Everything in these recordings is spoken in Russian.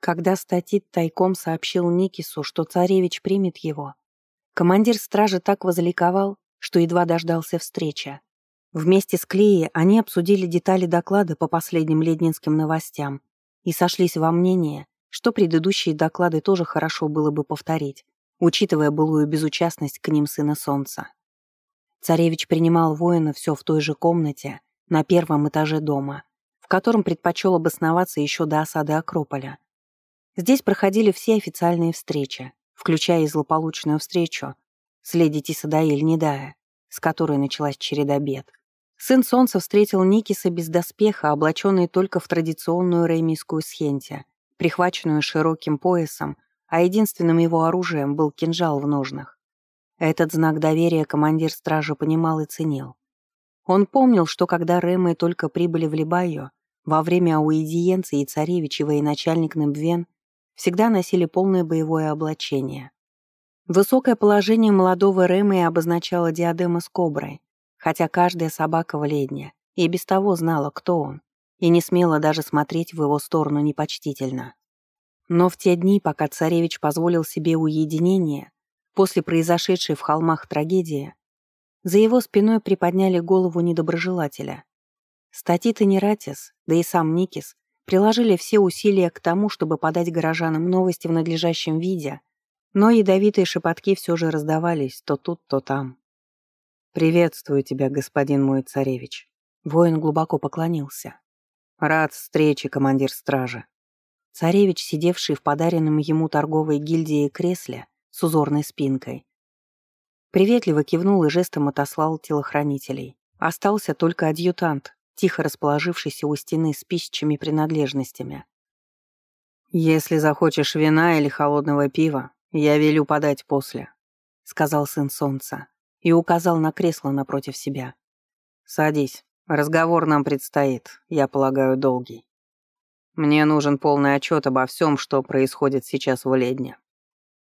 Когда статит тайком сообщил Никису, что царевич примет его, командир стражи так возликовал, что едва дождался встречи. Вместе с Клеей они обсудили детали доклада по последним леднинским новостям и сошлись во мнении, что предыдущие доклады тоже хорошо было бы повторить, учитывая былую безучастность к ним сына солнца. Царевич принимал воина все в той же комнате, на первом этаже дома, в котором предпочел обосноваться еще до осады Акрополя. Здесь проходили все официальные встречи, включая и злополучную встречу с леди Тисадаиль Недая, с которой началась череда бед. Сын Солнца встретил Никиса без доспеха, облаченный только в традиционную реймийскую схенте, прихваченную широким поясом, а единственным его оружием был кинжал в ножнах. Этот знак доверия командир стражи понимал и ценил. Он помнил, что когда Рэмы только прибыли в Либайо, во время ауэдиенции царевич и военачальник Небвен всегда носили полное боевое облачение. Высокое положение молодого Рэмы обозначало диадема с коброй, хотя каждая собака в ледне и без того знала, кто он, и не смела даже смотреть в его сторону непочтительно. Но в те дни, пока царевич позволил себе уединение, после произошедшей в холмах трагедии, за его спиной приподняли голову недоброжелателя. Статит и Нератис, да и сам Никис, приложили все усилия к тому, чтобы подать горожанам новости в надлежащем виде, но ядовитые шепотки все же раздавались то тут, то там. «Приветствую тебя, господин мой царевич». Воин глубоко поклонился. «Рад встрече, командир стражи». Царевич, сидевший в подаренном ему торговой гильдии кресле с узорной спинкой, приветливо кивнул и жестом отослал телохранителей. Остался только адъютант, тихо расположившийся у стены с пищими принадлежностями. «Если захочешь вина или холодного пива, я велю подать после», — сказал сын солнца и указал на кресло напротив себя. «Садись. Разговор нам предстоит, я полагаю, долгий. Мне нужен полный отчет обо всем, что происходит сейчас в Ледне».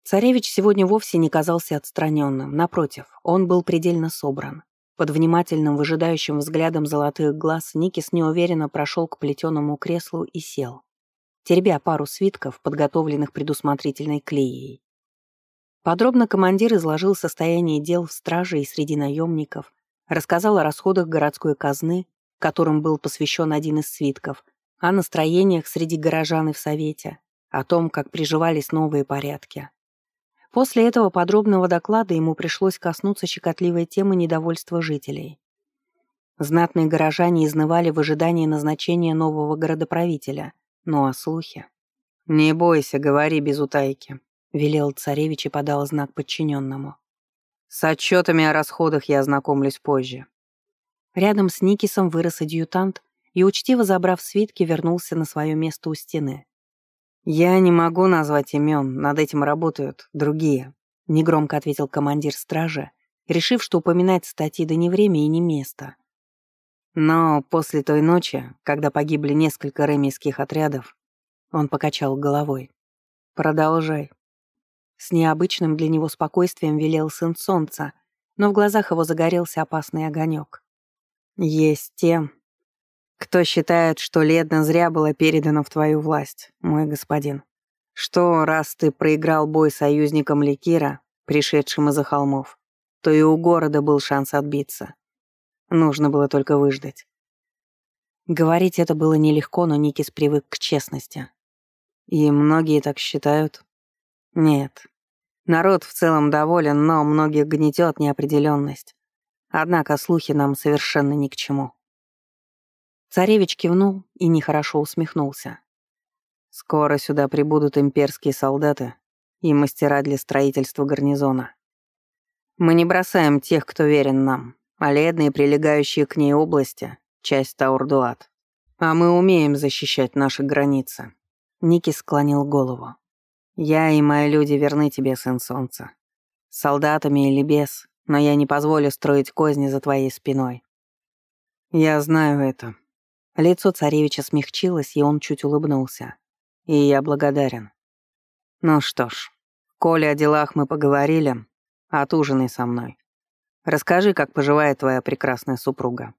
Царевич сегодня вовсе не казался отстраненным, напротив, он был предельно собран. Под внимательным выжидающим взглядом золотых глаз Никис неуверенно прошел к плетеному креслу и сел, теребя пару свитков, подготовленных предусмотрительной клеей. Подробно командир изложил состояние дел в страже и среди наемников, рассказал о расходах городской казны, которым был посвящен один из свитков, о настроениях среди горожан и в Совете, о том, как приживались новые порядки. После этого подробного доклада ему пришлось коснуться щекотливой темы недовольства жителей. Знатные горожане изнывали в ожидании назначения нового городоправителя, ну а слухи... «Не бойся, говори без утайки», — велел царевич и подал знак подчиненному. «С отчетами о расходах я ознакомлюсь позже». Рядом с Никисом вырос адъютант и, учтиво забрав свитки, вернулся на свое место у стены. «Я не могу назвать имен, над этим работают другие», — негромко ответил командир стражи, решив, что упоминать статьи да не время и не место. Но после той ночи, когда погибли несколько ремийских отрядов, он покачал головой. «Продолжай», с необычным для него спокойствием велел сын солнца, но в глазах его загорелся опасный огонек. «Есть те, кто считает, что Ледна зря была передана в твою власть, мой господин. Что, раз ты проиграл бой союзникам Ликира, пришедшим из-за холмов, то и у города был шанс отбиться. Нужно было только выждать». Говорить это было нелегко, но Никис привык к честности. И многие так считают. Нет. Народ в целом доволен, но многих гнетет неопределенность. Однако слухи нам совершенно ни к чему. Царевич кивнул и нехорошо усмехнулся. Скоро сюда прибудут имперские солдаты и мастера для строительства гарнизона. Мы не бросаем тех, кто верен нам, а ледные прилегающие к ней области — часть Таурдуат. А мы умеем защищать наши границы. Ники склонил голову. Я и мои люди верны тебе, сын солнца. Солдатами или без, но я не позволю строить козни за твоей спиной. Я знаю это. Лицо царевича смягчилось, и он чуть улыбнулся. И я благодарен. Ну что ж, коли о делах мы поговорили, отужинай со мной. Расскажи, как поживает твоя прекрасная супруга.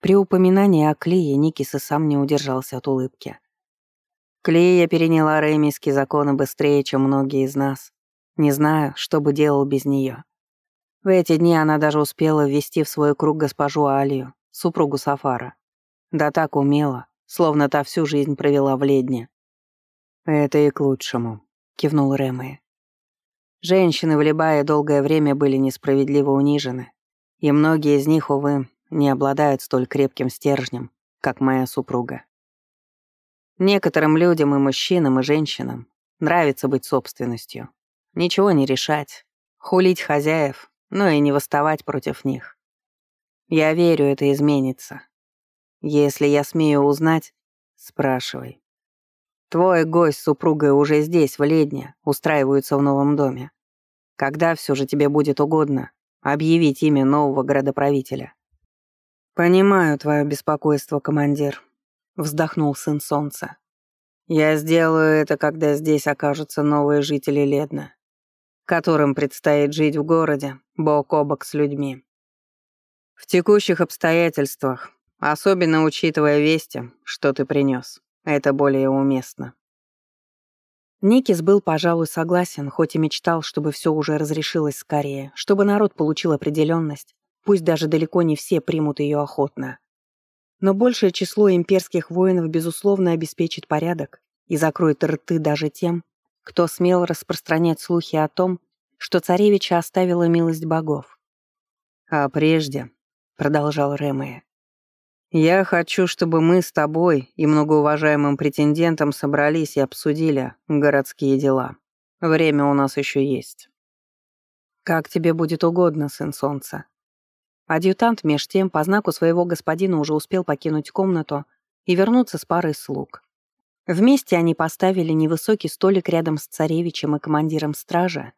При упоминании о Клее Никис и сам не удержался от улыбки. Клея переняла ремийские законы быстрее, чем многие из нас. Не знаю, что бы делал без нее. В эти дни она даже успела ввести в свой круг госпожу Алию, супругу Сафара. Да так умела, словно та всю жизнь провела в ледне. «Это и к лучшему», — кивнул Рэмэй. Женщины в Либае долгое время были несправедливо унижены, и многие из них, увы, не обладают столь крепким стержнем, как моя супруга. Некоторым людям и мужчинам, и женщинам нравится быть собственностью. Ничего не решать, хулить хозяев, но и не восставать против них. Я верю, это изменится. Если я смею узнать, спрашивай. Твой гость с супругой уже здесь, в Ледне, устраиваются в новом доме. Когда все же тебе будет угодно объявить имя нового градоправителя? «Понимаю твое беспокойство, командир», — вздохнул сын солнца. «Я сделаю это, когда здесь окажутся новые жители Ледна, которым предстоит жить в городе бок о бок с людьми. В текущих обстоятельствах, особенно учитывая вести, что ты принес, это более уместно». Никис был, пожалуй, согласен, хоть и мечтал, чтобы все уже разрешилось скорее, чтобы народ получил определенность, Пусть даже далеко не все примут ее охотно. Но большее число имперских воинов, безусловно, обеспечит порядок и закроет рты даже тем, кто смел распространять слухи о том, что царевича оставила милость богов. «А прежде», — продолжал Ремея, «я хочу, чтобы мы с тобой и многоуважаемым претендентом собрались и обсудили городские дела. Время у нас еще есть». «Как тебе будет угодно, сын солнца», Адъютант меж тем по знаку своего господина уже успел покинуть комнату и вернуться с парой слуг. Вместе они поставили невысокий столик рядом с царевичем и командиром стража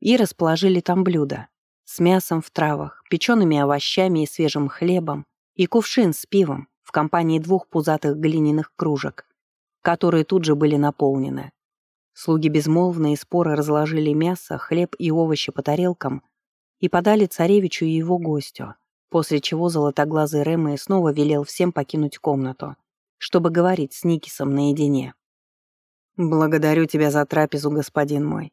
и расположили там блюда с мясом в травах, печеными овощами и свежим хлебом и кувшин с пивом в компании двух пузатых глиняных кружек, которые тут же были наполнены. Слуги безмолвно и споро разложили мясо, хлеб и овощи по тарелкам и подали царевичу и его гостю, после чего золотоглазый Рэмэй снова велел всем покинуть комнату, чтобы говорить с Никисом наедине. «Благодарю тебя за трапезу, господин мой».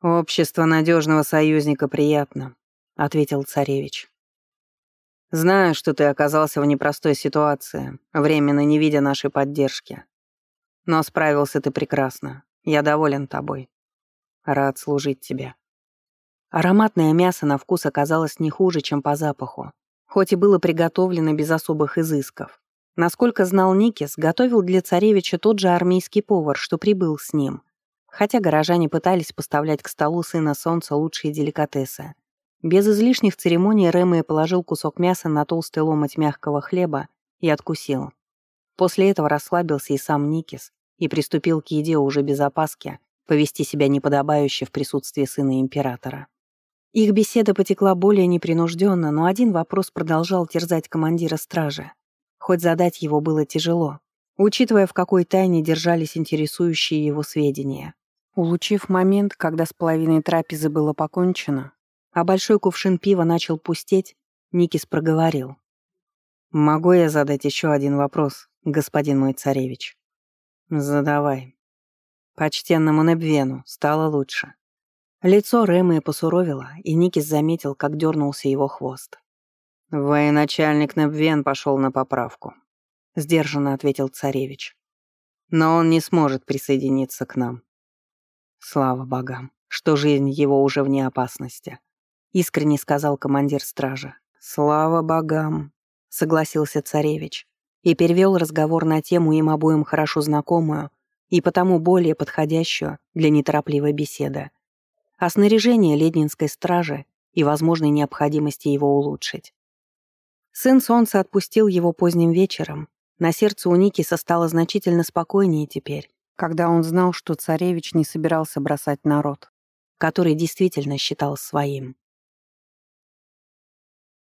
«Общество надежного союзника приятно», — ответил царевич. «Знаю, что ты оказался в непростой ситуации, временно не видя нашей поддержки. Но справился ты прекрасно. Я доволен тобой. Рад служить тебе». Ароматное мясо на вкус оказалось не хуже, чем по запаху, хоть и было приготовлено без особых изысков. Насколько знал Никис, готовил для царевича тот же армейский повар, что прибыл с ним. Хотя горожане пытались поставлять к столу сына солнца лучшие деликатесы. Без излишних церемоний Рэмэ положил кусок мяса на толстый ломоть мягкого хлеба и откусил. После этого расслабился и сам Никис и приступил к еде уже без опаски, повести себя неподобающе в присутствии сына императора. Их беседа потекла более непринужденно, но один вопрос продолжал терзать командира стражи. Хоть задать его было тяжело, учитывая, в какой тайне держались интересующие его сведения. Улучив момент, когда с половиной трапезы было покончено, а большой кувшин пива начал пустеть, Никис проговорил. «Могу я задать еще один вопрос, господин мой царевич?» «Задавай». Почтенному Небвену стало лучше. Лицо Рэмы посуровило, и Никис заметил, как дернулся его хвост. «Военачальник Небвен пошел на поправку», — сдержанно ответил царевич. «Но он не сможет присоединиться к нам». «Слава богам, что жизнь его уже вне опасности», — искренне сказал командир стражи. «Слава богам», — согласился царевич и перевел разговор на тему им обоим хорошо знакомую и потому более подходящую для неторопливой беседы — о снаряжении Леднинской стражи и возможной необходимости его улучшить. Сын солнца отпустил его поздним вечером. На сердце у Никиса стало значительно спокойнее теперь, когда он знал, что царевич не собирался бросать народ, который действительно считал своим.